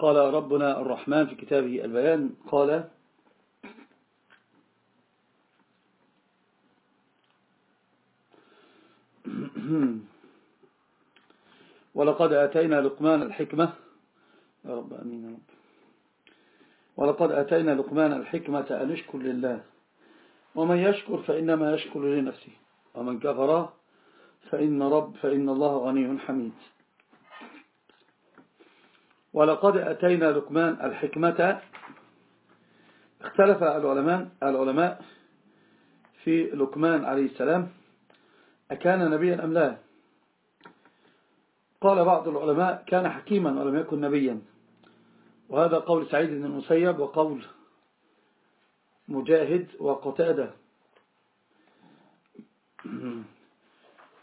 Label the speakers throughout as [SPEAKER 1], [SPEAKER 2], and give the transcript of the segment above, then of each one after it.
[SPEAKER 1] قال ربنا الرحمن في كتابه البيان قال ولقد آتينا لقمان الحكمة يا رب أمين يا رب. ولقد آتينا لقمان الحكمة أن اشكر لله. ومن يشكر فإنما يشكر لنفسه. ومن كفر فإن رب فإن الله غني حميد. ولقد أتينا لقمان الحكمة. اختلف العلماء العلماء في لقمان عليه السلام أكان نبيا أم لا؟ قال بعض العلماء كان حكيما ولم يكن نبيا. وهذا قول سعيد بن المسيب وقول مجاهد وقتادة.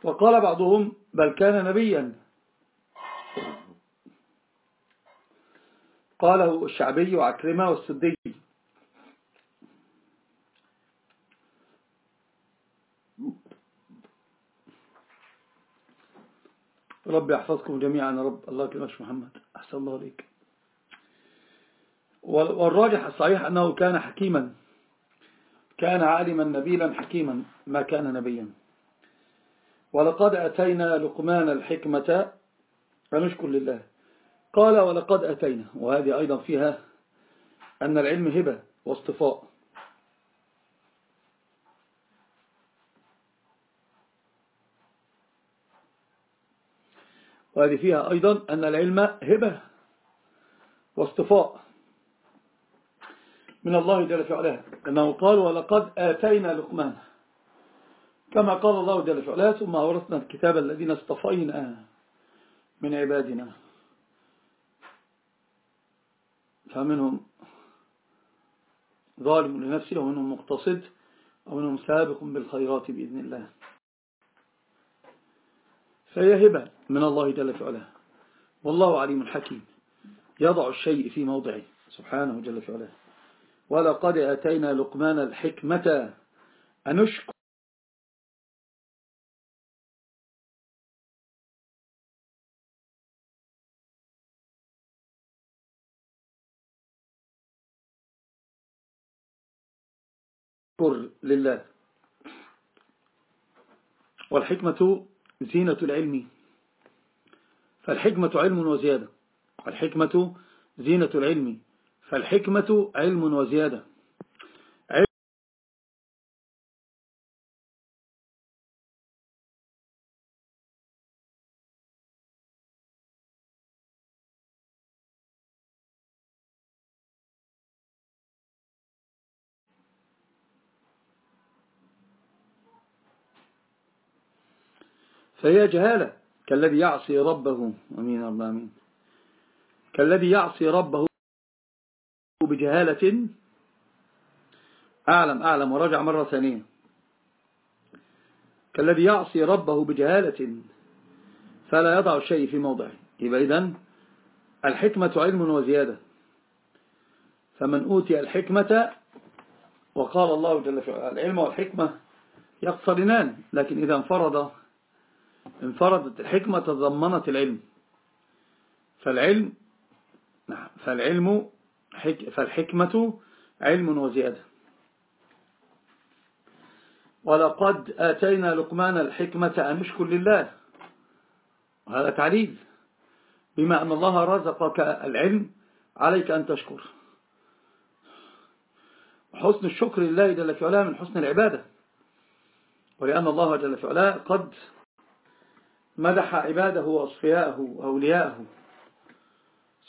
[SPEAKER 1] وقال بعضهم بل كان نبيا. قاله الشعبي وعكرمة والسدي. رب يحفظكم جميعا رب. الله كلمش محمد. أحسن الله عليك. والراجح الصحيح أنه كان حكيما. كان عالما نبيلا حكيما. ما كان نبيا. ولقد أتينا لقمان الحكمة. فنشكر لله. قال ولقد أتينا. وهذه أيضا فيها أن العلم هبة واصطفاء. وهذه فيها أيضا أن العلم هبة واصطفاء. من الله جل في علاه أنه قال ولقد آتينا لقمان. كما قال الله جل في علاه ثم أورثنا الكتاب الذين اصطفينا من عبادنا. فمنهم ظالم لنفسه ومنهم مقتصد ومنهم سابق بالخيرات بإذن الله. فهي هبة من الله جل في علاه والله عليم حكيم. يضع الشيء في موضعه سبحانه جل في علاه ولقد أتينا لقمان الحكمة أنشكر لله. والحكمة زينة العلم. فالحكمة علم وزيادة. الحكمة زينة العلم. فالحكمة علم وزيادة. فهي جهالة. كالذي يعصي ربه. أمين الله أمين كالذي يعصي ربه بجهالة. أعلم أعلم. ورجع مرة ثانية. كالذي يعصي ربه بجهالة. فلا يضع الشيء في موضعه. يبقى إذن الحكمة علم وزيادة. فمن أوتي الحكمة وقال الله جل وعلا العلم والحكمة يقصرنان لكن إذا انفرد انفردت الحكمة تضمنت العلم. فالعلم نعم فالعلم فالحكمة علم وزيادة. ولقد آتينا لقمان الحكمة أن نشكر لله. وهذا تعليل. بما أن الله رزقك العلم عليك أن تشكر. وحسن الشكر لله جل في علاه من حسن العبادة. ولأن الله جل في علاه قد مدح عباده وأصفياءه وأولياءه.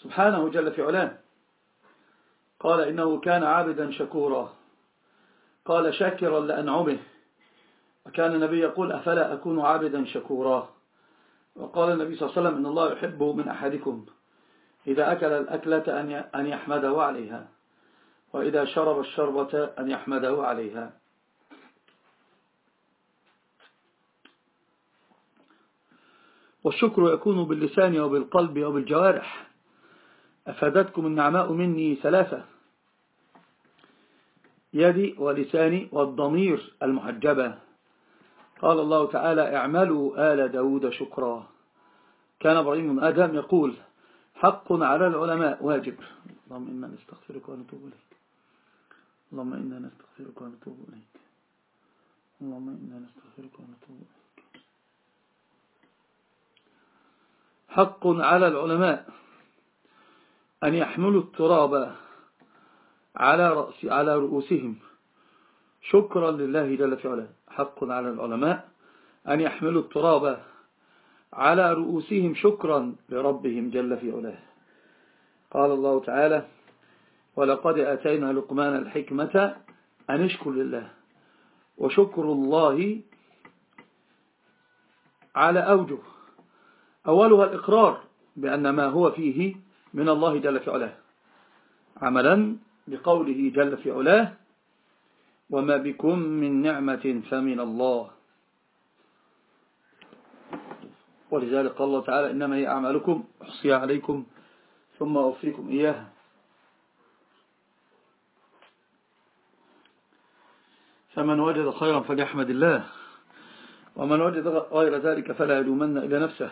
[SPEAKER 1] سبحانه جل في علاه قال إنه كان عابدا شكورا. قال شاكرا لأنعمه. وكان النبي يقول أفلا أكون عابدا شكورا. وقال النبي صلى الله عليه وسلم إن الله يحب من أحدكم. إذا أكل الأكلة أن يحمده عليها. وإذا شرب الشربة أن يحمده عليها. والشكر يكون باللسان وبالقلب وبالجوارح. أفادتكم النعماء مني ثلاثة. يدي ولساني والضمير المحجبة قال الله تعالى اعملوا آل داود شكرا. كان إبراهيم آدم يقول حق على العلماء واجب. اللهم إنا نستغفرك ونتوب إليك. اللهم إنا نستغفرك ونتوب إليك. اللهم إنا نستغفرك ونتوب إليك. حق على العلماء أن يحملوا التراب على, رأس على رؤوسهم. شكرا لله جل في علاه. حق على العلماء أن يحملوا التراب على رؤوسهم. شكرا لربهم جل في علاه. قال الله تعالى ولقد أتينا لقمان الحكمة أن اشكر لله وشكر الله على أوجه أولها الإقرار بأن ما هو فيه من الله جل في علاه. عملا بقوله جل في علاه وما بكم من نعمة فمن الله. ولذلك قال الله تعالى إنما هي أعمالكم أحصيها عليكم ثم أوفيكم إياها. فمن وجد خيرا فليحمد الله ومن وجد غير ذلك فلا يلومن إلى نفسه.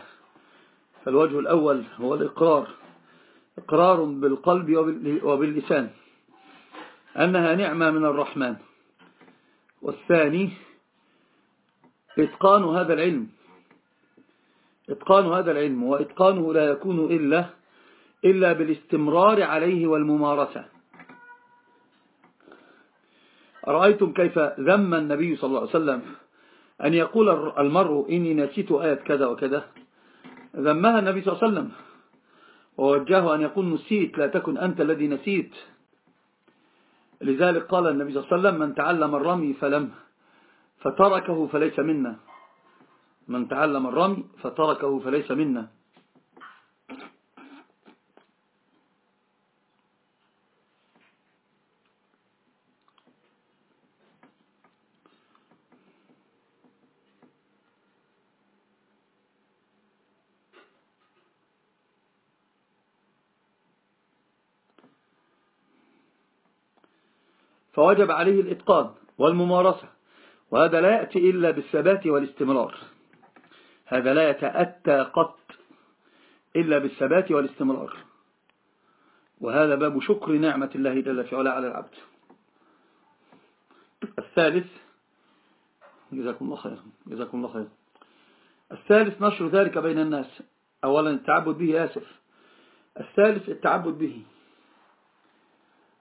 [SPEAKER 1] فالوجه الأول هو الإقرار. إقرار بالقلب وباللسان. أنها نعمة من الرحمن. والثاني إتقان هذا العلم. إتقان هذا العلم وإتقانه لا يكون إلا إلا بالاستمرار عليه والممارسة. أرأيتم كيف ذم النبي صلى الله عليه وسلم أن يقول المرء إني نسيت آية كذا وكذا؟ ذمها النبي صلى الله عليه وسلم. ووجهه أن يقول نسيت لا تكن أنت الذي نسيت. لذلك قال النبي صلى الله عليه وسلم من تعلم الرمي فلم فتركه فليس منا. من تعلم الرمي فتركه فليس منا. فوجب عليه الإتقان والممارسة وهذا لا يأتي إلا بالثبات والاستمرار. هذا لا يتأتى قط إلا بالثبات والاستمرار. وهذا باب شكر نعمة الله جل في علا على العبد. الثالث جزاكم الله خير جزاكم الله خير الثالث نشر ذلك بين الناس. أولا التعبد به آسف. الثالث التعبد به.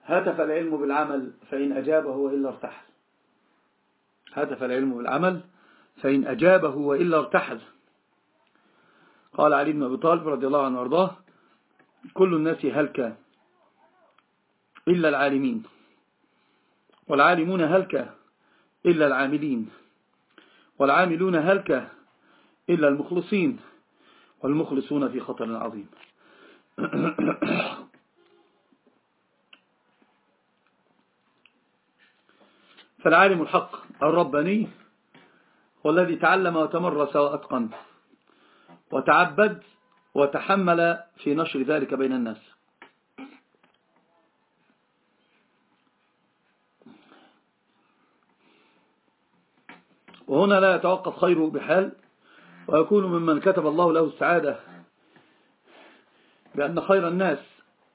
[SPEAKER 1] هتف العلم بالعمل فإن أجابه وإلا ارتحل. هتف العلم بالعمل فإن أجابه وإلا ارتحل. قال علي بن أبي طالب رضي الله عنه وأرضاه كل الناس هلك إلا العالمين والعالمون هلك إلا العاملين والعاملون هلك إلا المخلصين والمخلصون في خطر عظيم. فالعالم الحق الرباني هو الذي تعلم وتمرس وأتقن وتعبد وتحمل في نشر ذلك بين الناس. وهنا لا يتوقف خيره بحال ويكون ممن كتب الله له السعادة بأن خير الناس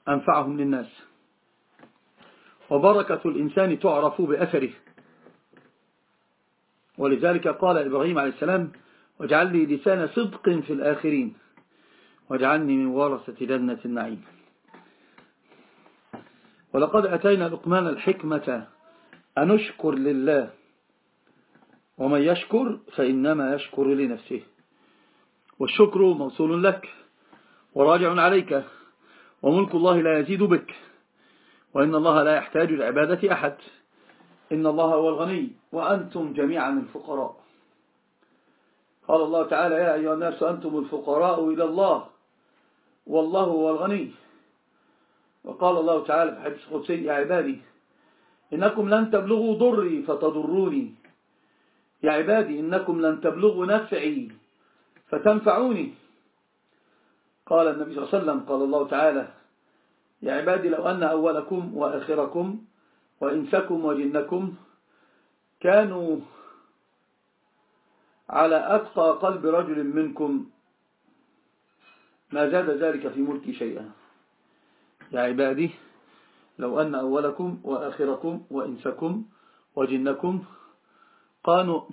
[SPEAKER 1] أنفعهم للناس. وبركة الإنسان تعرف بأثره. ولذلك قال إبراهيم عليه السلام واجعل لي لسان صدق في الآخرين واجعلني من ورثة جنة النعيم. ولقد أتينا لقمان الحكمة أنشكر لله ومن يشكر فإنما يشكر لنفسه والشكر موصول لك وراجع عليك وملك الله لا يزيد بك وإن الله لا يحتاج لعبادة أحد. إن الله هو الغني وأنتم جميعا الفقراء. قال الله تعالى يا أيها الناس أنتم الفقراء إلى الله والله هو الغني. وقال الله تعالى في حديث قدسي يا عبادي إنكم لن تبلغوا ضري فتضروني. يا عبادي إنكم لن تبلغوا نفعي فتنفعوني. قال النبي صلى الله عليه وسلم قال الله تعالى يا عبادي لو أن أولكم وآخركم وإنسكم وجنكم كانوا على أتقى قلب رجل منكم. ما زاد ذلك في ملكي شيئا. يا عبادي لو أن أولكم وآخركم وإنسكم وجنكم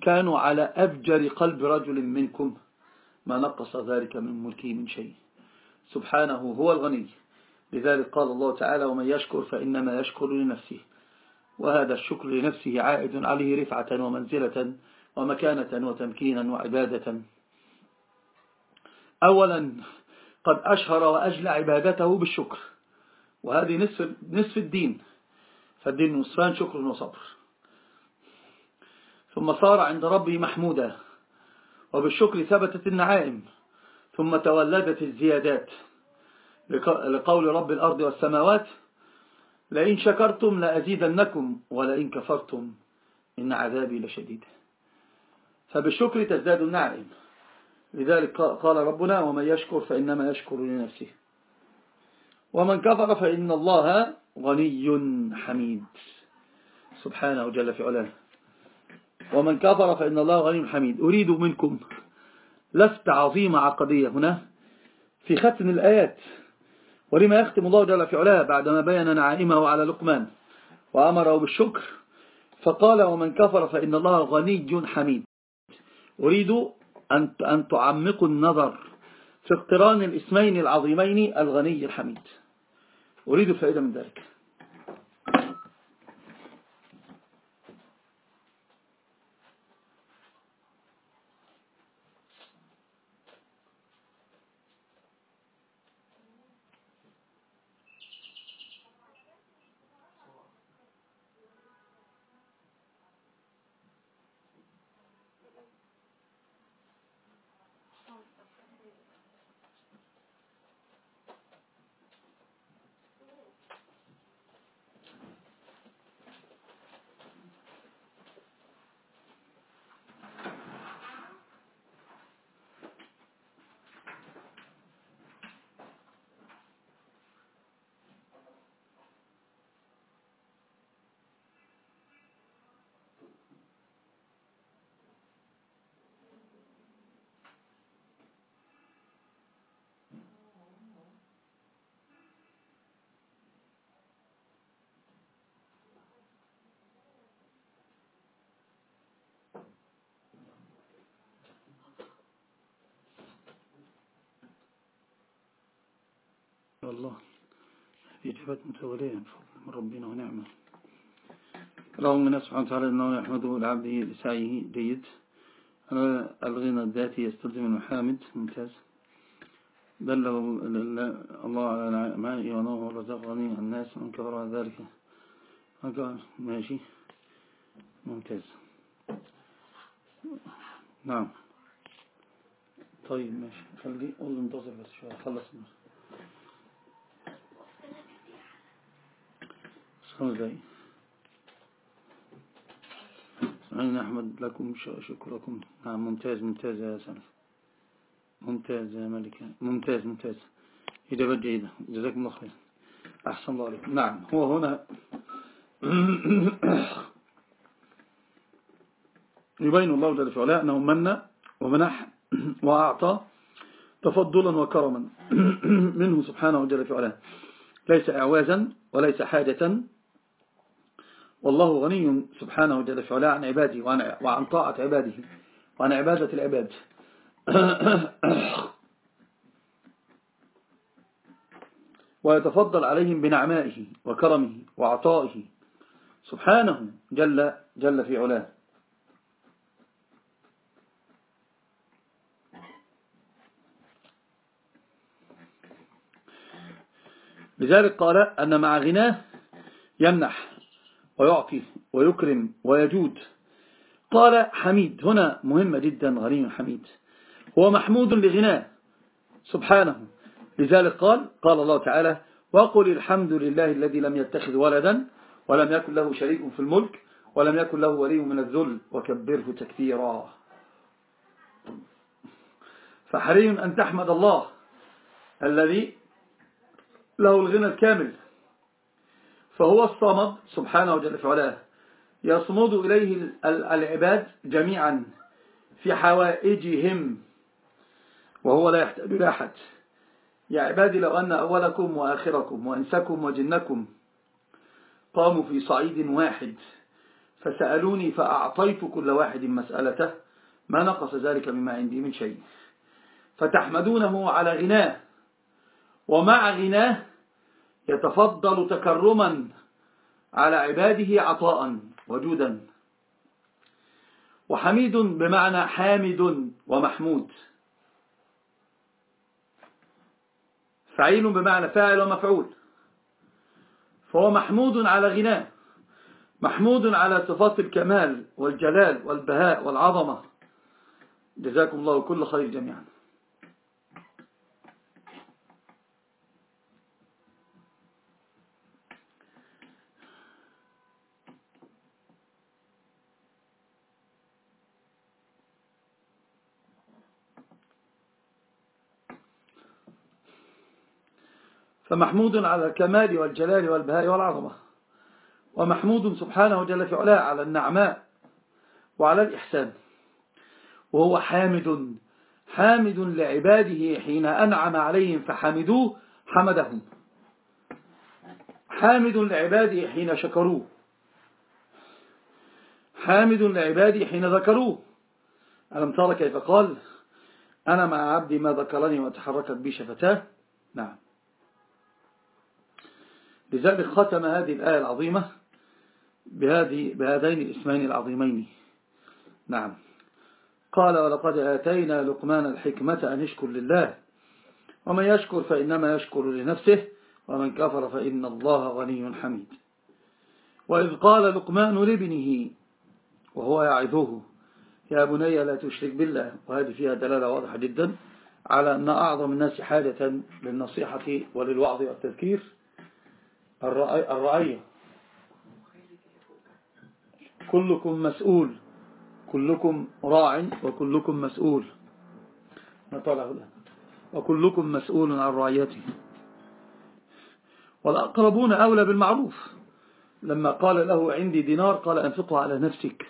[SPEAKER 1] كانوا, على أفجر قلب رجل منكم. ما نقص ذلك من ملكه من شيء. سبحانه هو الغني. لذلك قال الله تعالى ومن يشكر فإنما يشكر لنفسه. وهذا الشكر لنفسه عائد عليه رفعة ومنزلة ومكانة وتمكينا وعبادة. أولا قد أشهر وأجلى عبادته بالشكر وهذه نصف, نصف الدين. فالدين نصفان شكر وصبر. ثم صار عند ربه محمودا وبالشكر ثبتت النعائم. ثم تولدت الزيادات لقول رب الأرض والسماوات لئن شكرتم لأزيدنكم ولئن كفرتم إن عذابي لشديد. فبالشكر تزداد النعائم لذلك قال ربنا ومن يشكر فإنما يشكر لنفسه. ومن كفر فإن الله غني حميد. سبحانه جل في علاه. ومن كفر فإن الله غني حميد. أريد منكم لفت عظيمة عقدية هنا في ختم الآيات. ولما يختم الله جل في علاه بعدما بين نعائمه على لقمان وأمره بالشكر فقال ومن كفر فإن الله غني حميد. أريد أن تعمقوا النظر في اقتران الاسمين العظيمين الغني الحميد. أريد الفائدة من ذلك. والله هذه إجابات متولية من ربنا ونعمة. رغم من سبحانه وتعالى أنه يحمده العبد لسعيه جيد. الغنى الذاتي يستلزم المحامد. ممتاز. دل الله على نعمائه ونوه ورزقني الناس من كفر ذلك. ماشي. ممتاز. نعم. طيب ماشي. خلي قول انتظر بس شوية. خلص. النصر أنا أحمد لكم شكركم. نعم ممتاز ممتاز يا سلف. ممتاز يا ملك. ممتاز ممتاز. إجابة جيدة جزاكم الله خير. أحسن الله عليكم. نعم هو هنا. يبين الله جل في علاه أنه من ومنح وأعطى تفضلا وكرما. منه سبحانه جل في علاه ليس إعوازا وليس حاجة. والله غني سبحانه جل في عن عباده وعن, طاعة عباده وعن عبادة العباد. ويتفضل عليهم بنعمائه وكرمه وعطائه سبحانه جل, جل في علاه. لذلك قال أن مع غناه يمنح. ويعطي ويكرم ويجود. قال حميد هنا مهمة جدا غني حميد. هو محمود لغناه. سبحانه. لذلك قال قال الله تعالى وقل الحمد لله الذي لم يتخذ ولدا ولم يكن له شريك في الملك ولم يكن له ولي من الذل وكبره تكبيرا. فحري أن تحمد الله الذي له الغنى الكامل. فهو الصمد سبحانه وجل في علاه. يصمد إليه العباد جميعا في حوائجهم وهو لا يحتاج إلى أحد. يا عبادي لو أن أولكم وآخركم وإنسكم وجنكم قاموا في صعيد واحد فسألوني فأعطيت كل واحد مسألته ما نقص ذلك مما عندي من شيء. فتحمدونه على غناه ومع غناه يتفضل تكرما على عباده عطاء وجودا. وحميد بمعنى حامد ومحمود. فعيل بمعنى فاعل ومفعول. فهو محمود على غناه. محمود على صفات الكمال والجلال والبهاء والعظمة. جزاكم الله كل خير جميعا. فمحمود على الكمال والجلال والبهاء والعظمة. ومحمود سبحانه جل في علاه على النعماء وعلى الإحسان. وهو حامد حامد لعباده حين أنعم عليهم فحمدوه حمدهم. حامد لعباده حين شكروه. حامد لعباده حين ذكروه. ألم ترى كيف قال؟ أنا مع عبدي ما ذكرني وتحركت بي شفتاه. نعم. لذلك ختم هذه الآية العظيمة بهذه بهذين الاسمين العظيمين. نعم. قال ولقد آتينا لقمان الحكمة أن يشكر لله. ومن يشكر فإنما يشكر لنفسه ومن كفر فإن الله غني حميد. وإذ قال لقمان لابنه وهو يعظه يا بني لا تشرك بالله. وهذه فيها دلالة واضحة جدا على أن أعظم الناس حاجة للنصيحة وللوعظ والتذكير. الرعية كلكم مسؤول. كلكم راع وكلكم مسؤول. نطلع وكلكم مسؤول عن رعيته. والأقربون أولى بالمعروف. لما قال له عندي دينار قال أنفقه على نفسك.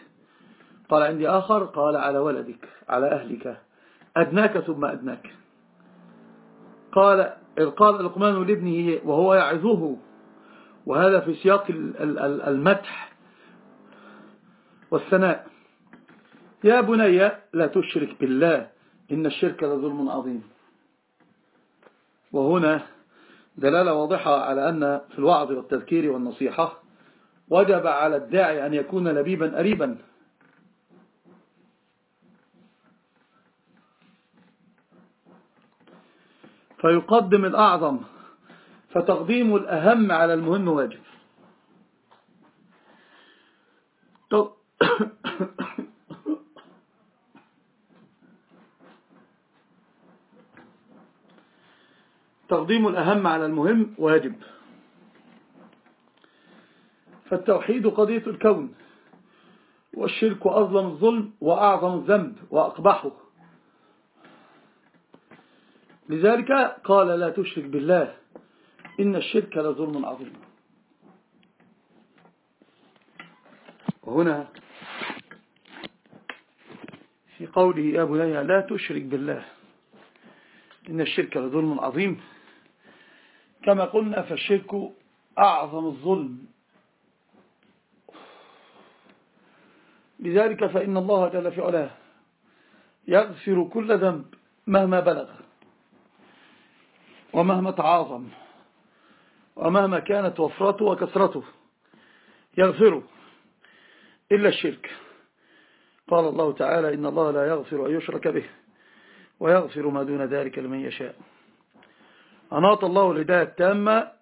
[SPEAKER 1] قال عندي آخر قال على ولدك على أهلك. أدناك ثم أدناك. قال قال لقمان لابنه وهو يعظه وهذا في سياق المدح والثناء. يا بني لا تشرك بالله إن الشرك لظلم عظيم. وهنا دلالة واضحة على أن في الوعظ والتذكير والنصيحة وجب على الداعي أن يكون لبيبا قريبا فيقدم الأعظم فتقديم الأهم على المهم واجب. تقديم الأهم على المهم واجب. فالتوحيد قضية الكون والشرك أظلم الظلم وأعظم الذنب وأقبحه. لذلك قال لا تشرك بالله إن الشرك لظلم عظيم. وهنا في قوله يا بني لا تشرك بالله إن الشرك لظلم عظيم. كما قلنا فالشرك أعظم الظلم. لذلك فإن الله جل في علاه يغفر كل ذنب مهما بلغ ومهما تعاظم. ومهما كانت وفرته وكثرته يغفره إلا الشرك. قال الله تعالى إن الله لا يغفر أن يشرك به ويغفر ما دون ذلك لمن يشاء. أناط الله الهداية التامة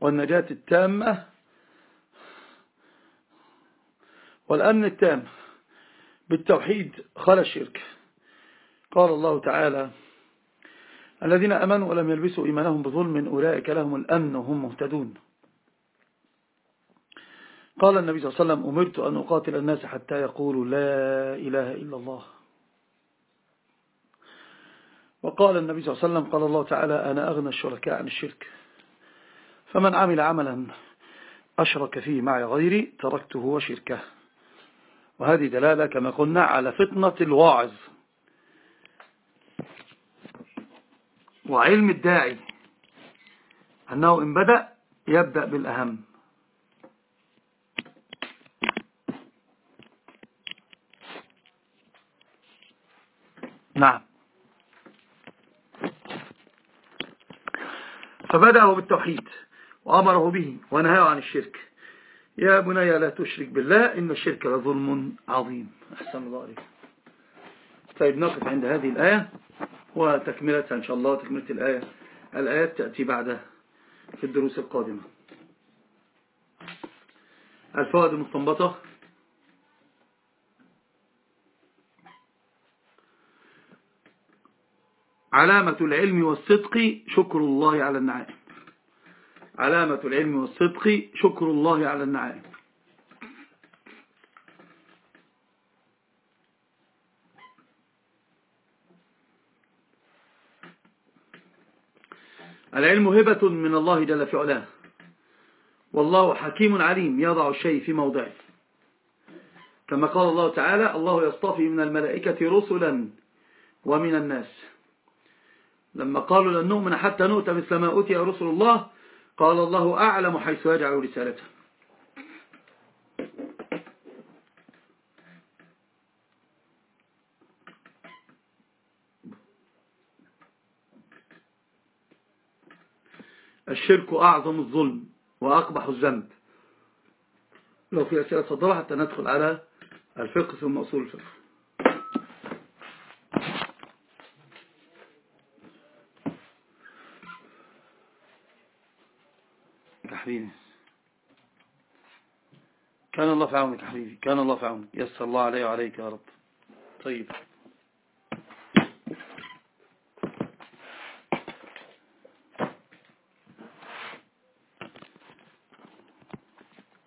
[SPEAKER 1] والنجاة التامة والأمن التام. بالتوحيد خلى الشرك. قال الله تعالى الذين أمنوا ولم يلبسوا إيمانهم بظلم أولئك لهم الأمن وهم مهتدون. قال النبي صلى الله عليه وسلم أمرت أن أقاتل الناس حتى يقولوا لا إله إلا الله. وقال النبي صلى الله عليه وسلم قال الله تعالى أنا أغنى الشركاء عن الشرك. فمن عمل عملا أشرك فيه معي غيري تركته وشركه. وهذه دلالة كما قلنا على فطنة الواعظ. وعلم الداعي أنه إن بدأ يبدأ بالأهم. نعم. فبدأه بالتوحيد وأمره به ونهاه عن الشرك. يا بني لا تشرك بالله إن الشرك لظلم عظيم. أحسن الله عليك طيب نقف عند هذه الآية. وتكملتها إن شاء الله تكملة الآية. الآيات تأتي بعد في الدروس القادمة. الفوائد المستنبطة. علامة العلم والصدق شكر الله على النعائم علامة العلم والصدق شكر الله على النعائم العلم هبة من الله جل في علاه. والله حكيم عليم يضع الشيء في موضعه. كما قال الله تعالى الله يصطفي من الملائكة رسلا ومن الناس. لما قالوا لن نؤمن حتى نؤتى مثل ما أتي رسل الله قال الله أعلم حيث يجعل رسالته. الشرك أعظم الظلم وأقبح الذنب. لو في أسئلة صدرها حتى ندخل على الفقه ثم أصول الفقه. حبيبي كان الله في عونك حبيبي كان الله في عونك. يسر الله علي وعليك يا رب. طيب.